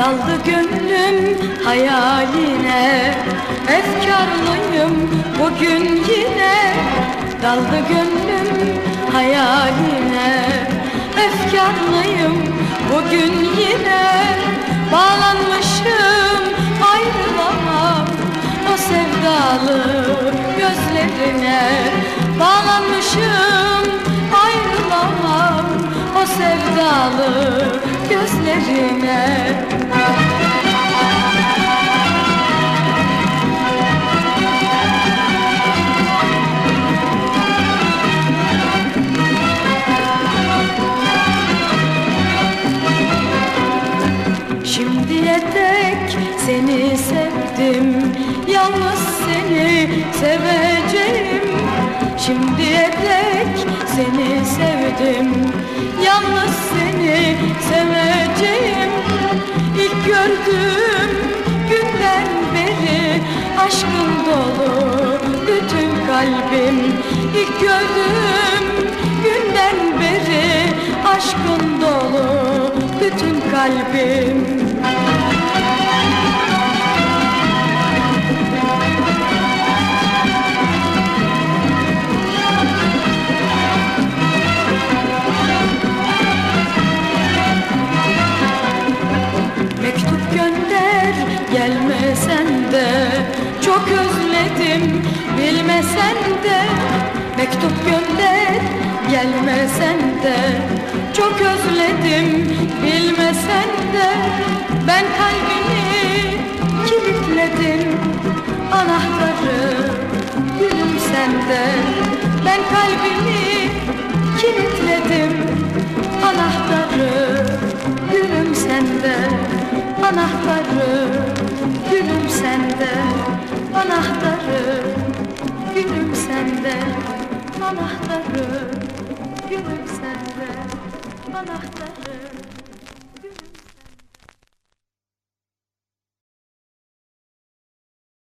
Daldı gönlüm hayaline. Efkarlıyım bugün yine. Daldı gönlüm hayaline. Efkarlıyım bugün yine. Bağlanmışım ayrılamam O sevdalı gözlerine. Bağlanmışım ayrılamam O sevdalı gözlerine Şimdiye dek seni sevdim Yalnız seni seveceğim. Şimdiye dek seni sevdim Yalnız seni seveceğim. İlk gördüğüm günden beri Aşkın dolu bütün kalbim. İlk gördüğüm günden beri Aşkın dolu bütün kalbim gelmesen de Çok özledim. Bilmesen de Mektup gönder. Gelmesen de Çok özledim. Bilmesen de Ben kalbini kilitledim. Anahtarı gülüm sende Ben kalbimi kilitledim. Anahtarı gülüm sende Anahtarı gülüm sende Anahtarı. Gülüm sende Anahtarı. Gülüm sende Anahtarı